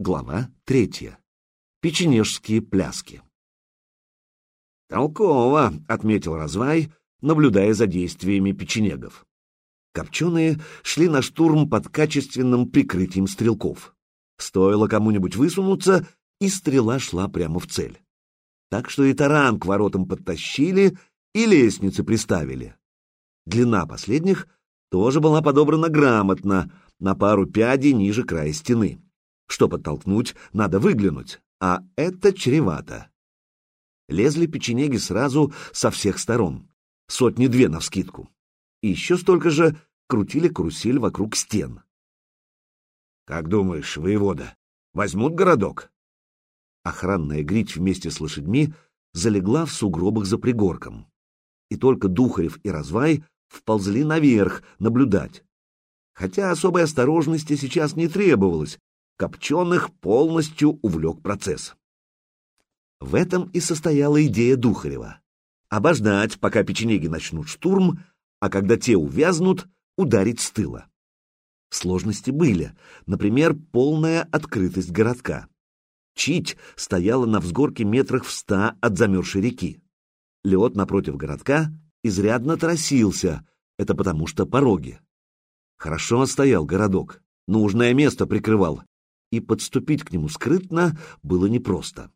Глава третья. Печенежские пляски. «Толково», — отметил Развай, наблюдая за действиями печенегов. Копченые шли на штурм под качественным прикрытием стрелков. Стоило кому-нибудь высунуться, и стрела шла прямо в цель. Так что и таран к воротам подтащили, и лестницы приставили. Длина последних тоже была подобрана грамотно, на пару пядей ниже края стены. Что подтолкнуть, надо выглянуть, а это чревато. Лезли печенеги сразу со всех сторон, сотни-две навскидку. И еще столько же крутили карусель вокруг стен. «Как думаешь, воевода, возьмут городок?» Охранная грить вместе с лошадьми залегла в сугробах за пригорком. И только Духарев и Развай вползли наверх наблюдать. Хотя особой осторожности сейчас не требовалось, Копченых полностью увлек процесс. В этом и состояла идея Духарева. Обождать, пока печенеги начнут штурм, а когда те увязнут, ударить с тыла. Сложности были, например, полная открытость городка. Чить стояла на взгорке метрах в ста от замерзшей реки. Лед напротив городка изрядно тросился, это потому что пороги. Хорошо стоял городок, нужное место прикрывал, и подступить к нему скрытно было непросто.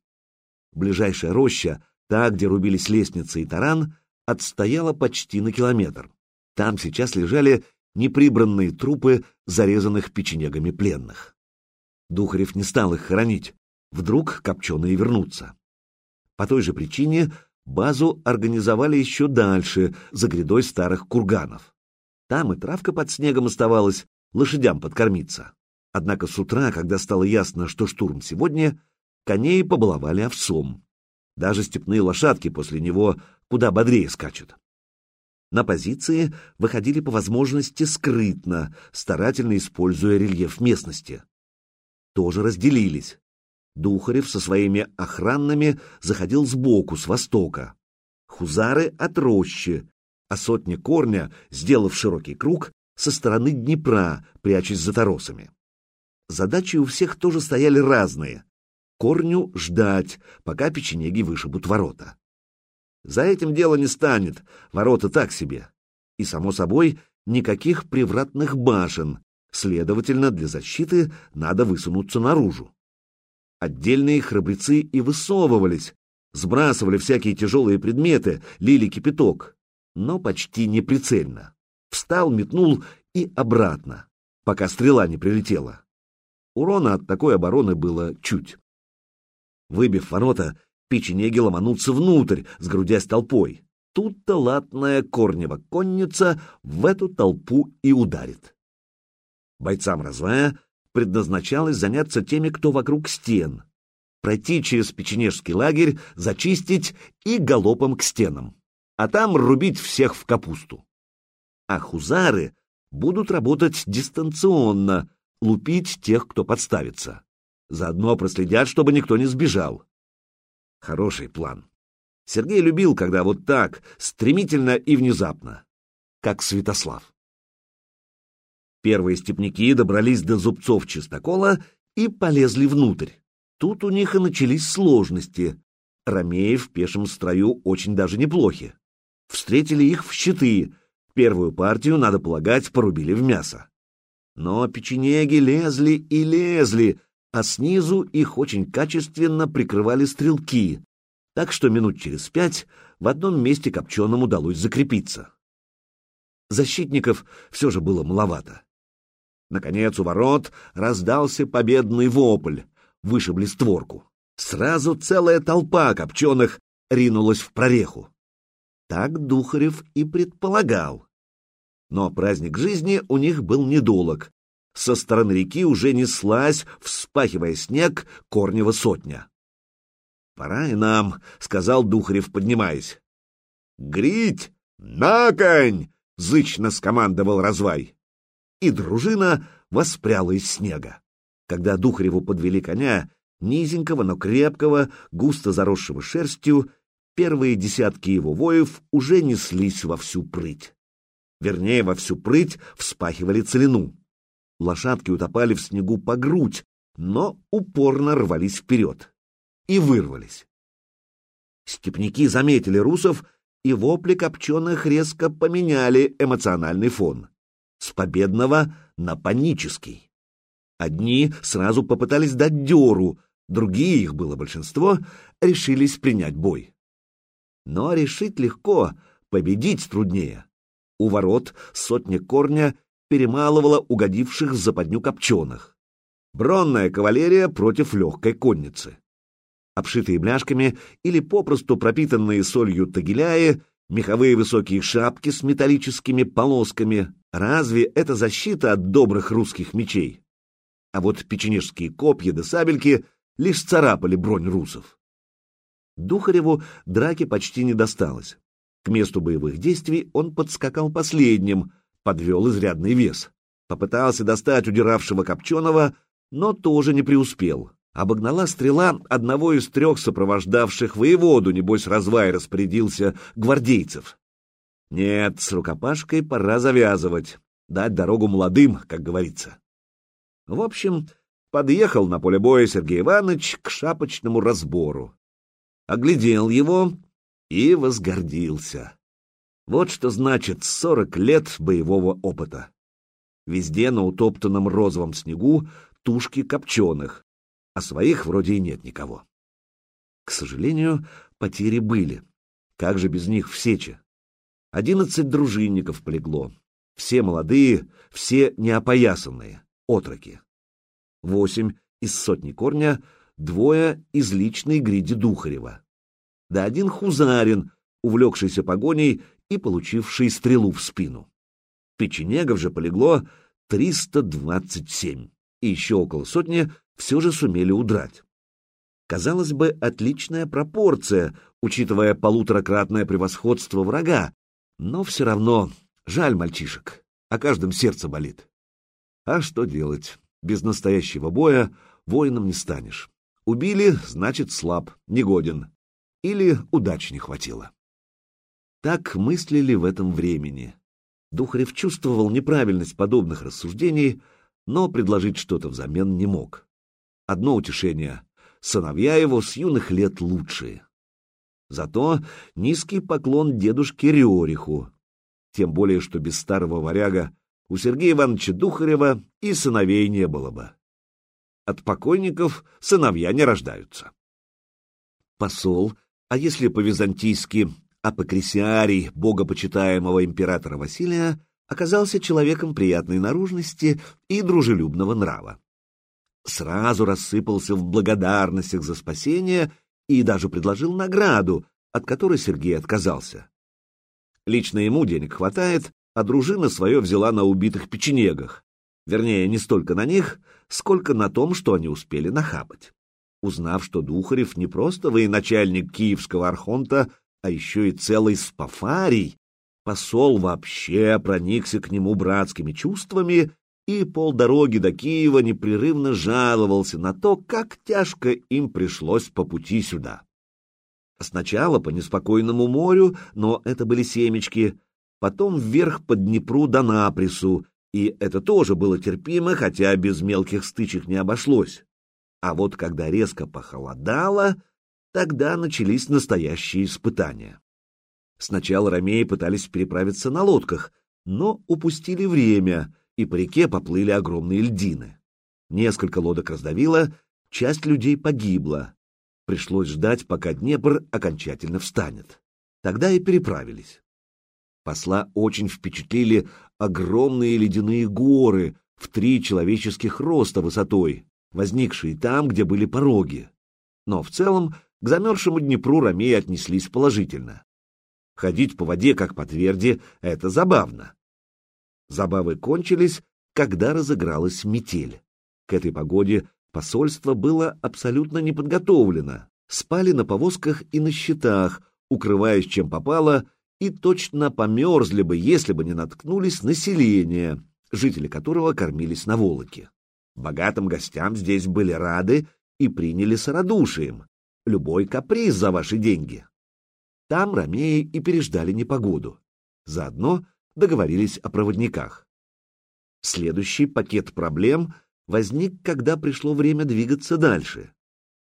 Ближайшая роща, та, где рубились лестницы и таран, отстояла почти на километр. Там сейчас лежали неприбранные трупы зарезанных печенегами пленных. Духарев не стал их хоронить, вдруг копченые вернутся. По той же причине базу организовали еще дальше, за грядой старых курганов. Там и травка под снегом оставалась, лошадям подкормиться. Однако с утра, когда стало ясно, что штурм сегодня, коней побаловали овсом. Даже степные лошадки после него куда бодрее скачут. На позиции выходили по возможности скрытно, старательно используя рельеф местности. Тоже разделились. Духарев со своими охранными заходил сбоку, с востока. Хузары от рощи, а сотня корня, сделав широкий круг, со стороны Днепра, прячась за торосами. Задачи у всех тоже стояли разные. Корню ждать, пока печенеги вышибут ворота. За этим дело не станет, ворота так себе. И, само собой, никаких привратных башен, следовательно, для защиты надо высунуться наружу. Отдельные храбрецы и высовывались, сбрасывали всякие тяжелые предметы, лили кипяток, но почти неприцельно. Встал, метнул и обратно, пока стрела не прилетела. Урона от такой обороны было чуть. Выбив ворота, печенеги ломанутся внутрь, сгрудясь толпой. Тут-то латная корнева конница в эту толпу и ударит. Бойцам развая предназначалось заняться теми, кто вокруг стен, пройти через печенежский лагерь, зачистить и галопом к стенам, а там рубить всех в капусту. А хузары будут работать дистанционно, лупить тех, кто подставится. Заодно проследят, чтобы никто не сбежал. Хороший план. Сергей любил, когда вот так, стремительно и внезапно, как Святослав. Первые степняки добрались до зубцов чистокола и полезли внутрь. Тут у них и начались сложности. Ромеи в пешем строю очень даже неплохи. Встретили их в щиты. Первую партию, надо полагать, порубили в мясо. Но печенеги лезли и лезли, а снизу их очень качественно прикрывали стрелки, так что минут через пять в одном месте копченым удалось закрепиться. Защитников все же было маловато. Наконец у ворот раздался победный вопль, вышибли створку. Сразу целая толпа копченых ринулась в прореху. Так Духарев и предполагал. Но праздник жизни у них был недолог. Со стороны реки уже неслась, вспахивая снег, корнева сотня. «Пора и нам», — сказал Духарев, поднимаясь. «Грить! На конь!» — зычно скомандовал развай. И дружина воспряла из снега. Когда Духареву подвели коня, низенького, но крепкого, густо заросшего шерстью, первые десятки его воев уже неслись во всю прыть вернее, во всю прыть вспахивали целину. Лошадки утопали в снегу по грудь, но упорно рвались вперед и вырвались. Степняки заметили русов, и вопли копченых резко поменяли эмоциональный фон. С победного на панический. Одни сразу попытались дать дёру, другие, их было большинство, решились принять бой. Но решить легко, победить труднее. У ворот сотня корня перемалывала угодивших в западню копченых. Бронная кавалерия против легкой конницы обшитые бляшками или попросту пропитанные солью тагиляи, меховые высокие шапки с металлическими полосками. Разве это защита от добрых русских мечей? А вот печенежские копья да сабельки лишь царапали бронь русов. Духареву драки почти не досталось. К месту боевых действий он подскакал последним, подвел изрядный вес. Попытался достать удиравшего Копченого, но тоже не преуспел обогнала стрела одного из трех сопровождавших воеводу, небось развай распорядился гвардейцев. Нет, с рукопашкой пора завязывать, дать дорогу молодым, как говорится. В общем, подъехал на поле боя Сергей Иванович к шапочному разбору. Оглядел его и возгордился. Вот что значит сорок лет боевого опыта. Везде на утоптанном розовом снегу тушки копченых, а своих вроде и нет никого. К сожалению, потери были. Как же без них в Сече? Одиннадцать дружинников полегло. Все молодые, все неопоясанные, отроки. Восемь из сотни корня, двое из личной гриди Духарева. Да один хузарин, увлекшийся погоней и получивший стрелу в спину. Печенегов же полегло 327, и еще около сотни все же сумели удрать. Казалось бы, отличная пропорция, учитывая полуторакратное превосходство врага, но все равно жаль мальчишек, о каждом сердце болит. А что делать? Без настоящего боя воином не станешь. Убили, значит, слаб, негоден. Или удач не хватило. Так мыслили в этом времени. Духарев чувствовал неправильность подобных рассуждений, но предложить что-то взамен не мог. Одно утешение — сыновья его с юных лет лучшие. Зато низкий поклон дедушке Риориху, тем более, что без старого варяга у Сергея Ивановича Духарева и сыновей не было бы. От покойников сыновья не рождаются. Посол, а если по-византийски апокрисиарий богопочитаемого императора Василия, оказался человеком приятной наружности и дружелюбного нрава сразу рассыпался в благодарностях за спасение и даже предложил награду, от которой Сергей отказался. Лично ему денег хватает, а дружина свое взяла на убитых печенегах. Вернее, не столько на них, сколько на том, что они успели нахапать. Узнав, что Духарев не просто военачальник киевского архонта, а еще и целый спафарий, посол вообще проникся к нему братскими чувствами и полдороги до Киева непрерывно жаловался на то, как тяжко им пришлось по пути сюда. Сначала по неспокойному морю, но это были семечки, потом вверх по Днепру до Напресу, и это тоже было терпимо, хотя без мелких стычек не обошлось. А вот когда резко похолодало, тогда начались настоящие испытания. Сначала ромеи пытались переправиться на лодках, но упустили время — и по реке поплыли огромные льдины. Несколько лодок раздавило, часть людей погибла. Пришлось ждать, пока Днепр окончательно встанет. Тогда и переправились. Посла очень впечатлили огромные ледяные горы в три человеческих роста высотой, возникшие там, где были пороги. Но в целом к замерзшему Днепру ромеи отнеслись положительно. Ходить по воде, как по тверди, это забавно. Забавы кончились, когда разыгралась метель. К этой погоде посольство было абсолютно не подготовлено. Спали на повозках и на щитах, укрываясь чем попало, и точно померзли бы, если бы не наткнулись население, жители которого кормились на Волоке. Богатым гостям здесь были рады и приняли с радушием. Любой каприз за ваши деньги. Там ромеи и переждали непогоду. Заодно договорились о проводниках. Следующий пакет проблем возник, когда пришло время двигаться дальше.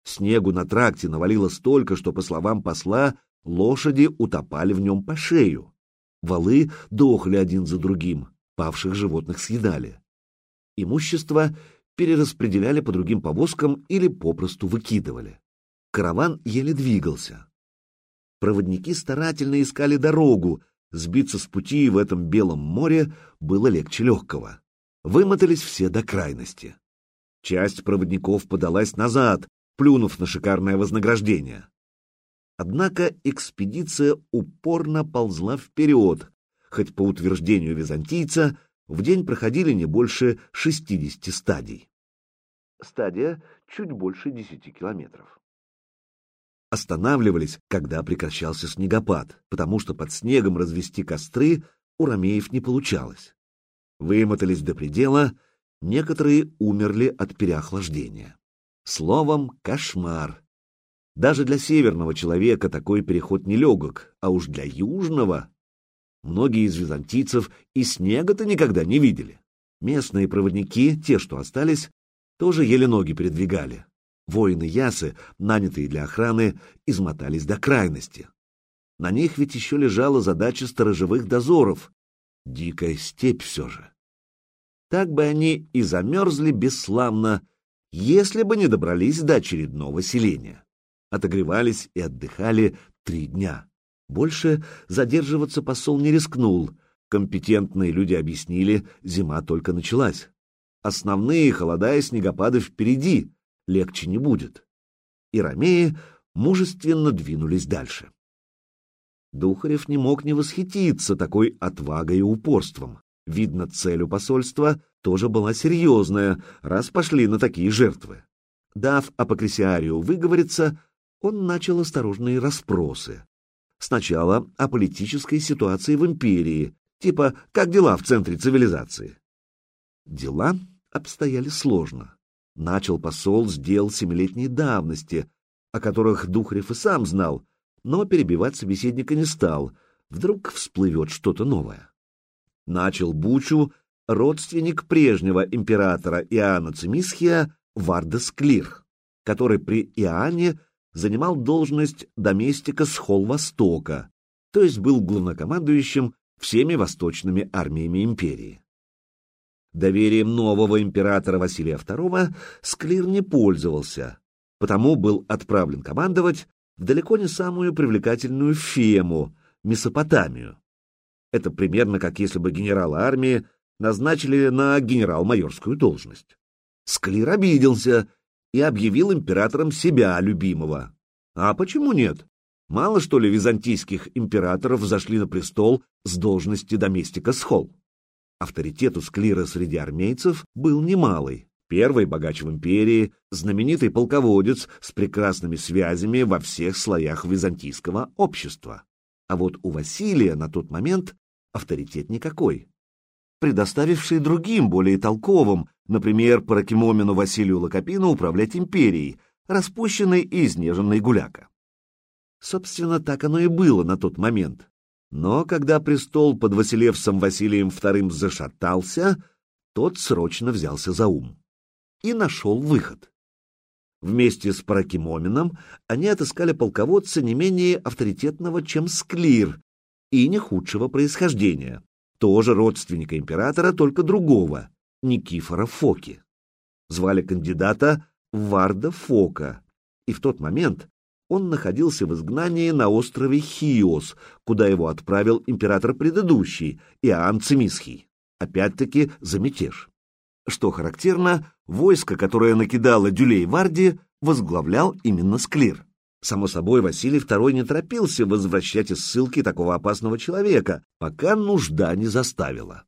Снегу на тракте навалило столько, что, по словам посла, лошади утопали в нем по шею. Валы дохли один за другим, павших животных съедали. Имущество перераспределяли по другим повозкам или попросту выкидывали. Караван еле двигался. Проводники старательно искали дорогу, сбиться с пути в этом белом море было легче легкого. Вымотались все до крайности. Часть проводников подалась назад, плюнув на шикарное вознаграждение. Однако экспедиция упорно ползла вперед, хоть по утверждению византийца в день проходили не больше 60 стадий. Стадия чуть больше 10 километров. Останавливались, когда прекращался снегопад, потому что под снегом развести костры у ромеев не получалось. Вымотались до предела, некоторые умерли от переохлаждения. Словом, кошмар. Даже для северного человека такой переход нелегок, а уж для южного... Многие из византийцев и снега-то никогда не видели. Местные проводники, те, что остались, тоже еле ноги передвигали. Воины Ясы, нанятые для охраны, измотались до крайности. На них ведь еще лежала задача сторожевых дозоров. Дикая степь все же. Так бы они и замерзли бесславно, если бы не добрались до очередного селения. Отогревались и отдыхали три дня. Больше задерживаться посол не рискнул. Компетентные люди объяснили, зима только началась. Основные холода и снегопады впереди, легче не будет. И ромеи мужественно двинулись дальше. Духарев не мог не восхититься такой отвагой и упорством. Видно, цель у посольства тоже была серьезная, раз пошли на такие жертвы. Дав Апокрисиарию выговориться, он начал осторожные расспросы. Сначала о политической ситуации в империи, типа «как дела в центре цивилизации?». Дела обстояли сложно начал посол с дел семилетней давности, о которых Духарев и сам знал, но перебивать собеседника не стал, вдруг всплывет что-то новое. Начал Бучу родственник прежнего императора Иоанна Цимисхия Вардас Клир, который при Иоанне занимал должность доместика с Холл-Востока, то есть был главнокомандующим всеми восточными армиями империи. Доверием нового императора Василия II Склир не пользовался, потому был отправлен командовать в далеко не самую привлекательную Фему, Месопотамию. Это примерно как если бы генерала армии назначили на генерал-майорскую должность. Склир обиделся и объявил императором себя любимого. А почему нет? Мало что ли византийских императоров зашли на престол с должности доместика Схол? Авторитет у Склира среди армейцев был немалый. Первый богач в империи, знаменитый полководец с прекрасными связями во всех слоях византийского общества. А вот у Василия на тот момент авторитет никакой. Предоставивший другим, более толковым, например, Паракимомину Василию Локопину управлять империей, распущенной и изнеженной гуляка. Собственно, так оно и было на тот момент. Но когда престол под Василевсом Василием II зашатался, тот срочно взялся за ум и нашел выход. Вместе с Паракимомином они отыскали полководца не менее авторитетного, чем Склир, и не худшего происхождения, тоже родственника императора, только другого, Никифора Фоки. Звали кандидата Варда Фока, и в тот момент он находился в изгнании на острове Хиос, куда его отправил император предыдущий, Иоанн Цимисхий. Опять-таки за мятеж. Что характерно, войско, которое накидало Дюлей Варди, возглавлял именно Склир. Само собой, Василий II не торопился возвращать из ссылки такого опасного человека, пока нужда не заставила.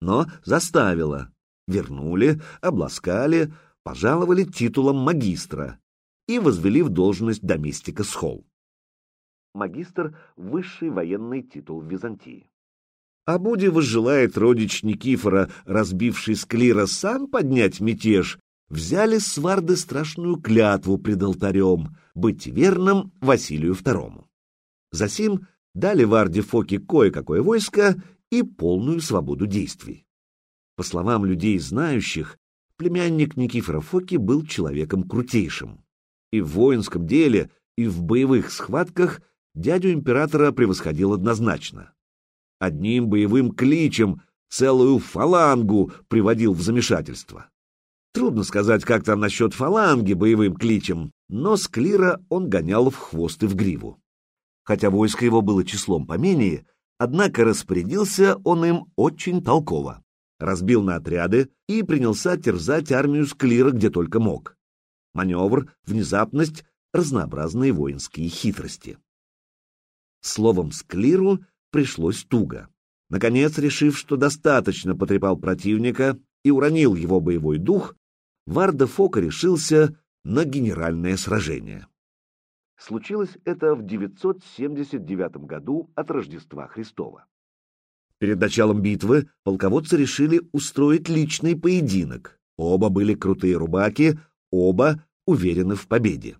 Но заставила. Вернули, обласкали, пожаловали титулом магистра, и возвели в должность доместика Схол. Магистр — высший военный титул в Византии. А Буди возжелает родич Никифора, разбивший Склира, сам поднять мятеж, взяли сварды страшную клятву пред алтарем быть верным Василию II. Засим дали Варде Фоке кое-какое войско и полную свободу действий. По словам людей знающих, племянник Никифора Фоки был человеком крутейшим. И в воинском деле, и в боевых схватках дядю императора превосходил однозначно. Одним боевым кличем целую фалангу приводил в замешательство. Трудно сказать, как там насчет фаланги боевым кличем, но Склира он гонял в хвост и в гриву. Хотя войско его было числом поменее, однако распорядился он им очень толково. Разбил на отряды и принялся терзать армию Склира где только мог. Маневр, внезапность, разнообразные воинские хитрости. Словом, Склиру пришлось туго. Наконец, решив, что достаточно потрепал противника и уронил его боевой дух, Варда Фока решился на генеральное сражение. Случилось это в 979 году от Рождества Христова. Перед началом битвы полководцы решили устроить личный поединок. Оба были крутые рубаки, оба уверены в победе.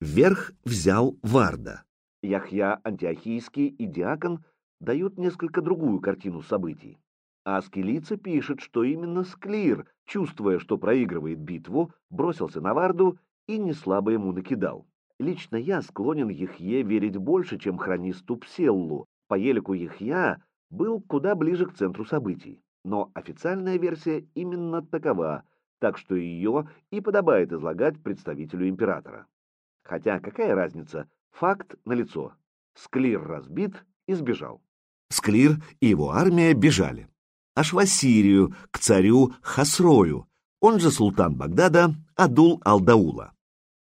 Верх взял Варда. Яхья Антиохийский и Диакон дают несколько другую картину событий. А Скелица пишет, что именно Склир, чувствуя, что проигрывает битву, бросился на Варду и неслабо ему накидал. Лично я склонен Ехье верить больше, чем хронисту Пселлу. По елику Ехья был куда ближе к центру событий. Но официальная версия именно такова, так что ее и подобает излагать представителю императора. Хотя какая разница, факт налицо. Склир разбит и сбежал. Склир и его армия бежали аж в Ассирию, к царю Хасрою, он же султан Багдада Адул-Алдаула.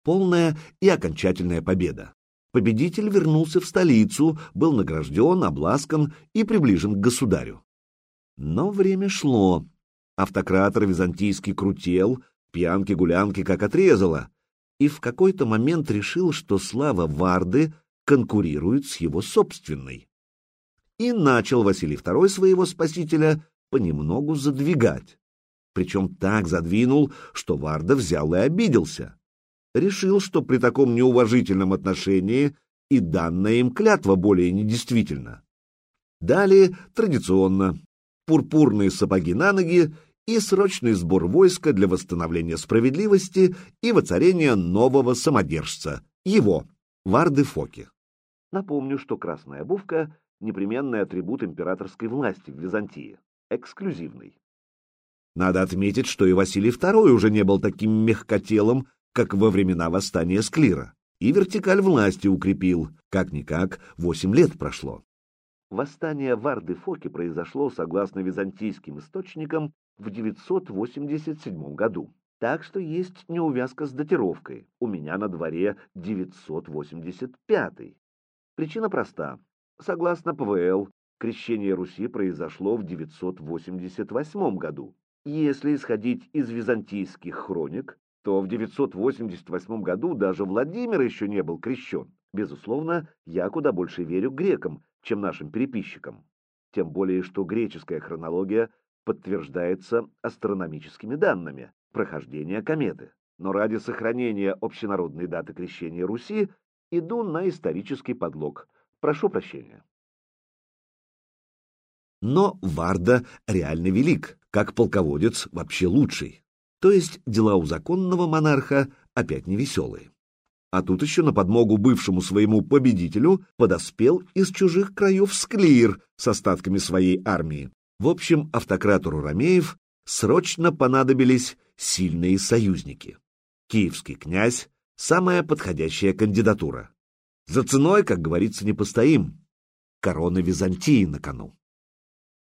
Полная и окончательная победа. Победитель вернулся в столицу, был награжден, обласкан и приближен к государю. Но время шло. Автократор византийский крутел, пьянки-гулянки как отрезало, и в какой-то момент решил, что слава Варды конкурирует с его собственной. И начал Василий II своего спасителя понемногу задвигать. Причем так задвинул, что Варда взял и обиделся. Решил, что при таком неуважительном отношении и данная им клятва более недействительна. Далее, традиционно, пурпурные сапоги на ноги и срочный сбор войска для восстановления справедливости и воцарения нового самодержца, его, Варды Фоки. Напомню, что красная обувка — непременный атрибут императорской власти в Византии эксклюзивный. Надо отметить, что и Василий II уже не был таким мягкотелым, как во времена восстания Склира, и вертикаль власти укрепил, как-никак, восемь лет прошло. Восстание Варды Фоки произошло, согласно византийским источникам, в 987 году. Так что есть неувязка с датировкой. У меня на дворе 985. Причина проста. Согласно ПВЛ, Крещение Руси произошло в 988 году. Если исходить из византийских хроник, то в 988 году даже Владимир еще не был крещен. Безусловно, я куда больше верю грекам, чем нашим переписчикам. Тем более, что греческая хронология подтверждается астрономическими данными прохождения кометы. Но ради сохранения общенародной даты крещения Руси иду на исторический подлог. Прошу прощения. Но Варда реально велик, как полководец вообще лучший. То есть дела у законного монарха опять не веселые. А тут еще на подмогу бывшему своему победителю подоспел из чужих краев Склир с остатками своей армии. В общем, автократу Ромеев срочно понадобились сильные союзники. Киевский князь — самая подходящая кандидатура. За ценой, как говорится, не постоим. Корона Византии на кону.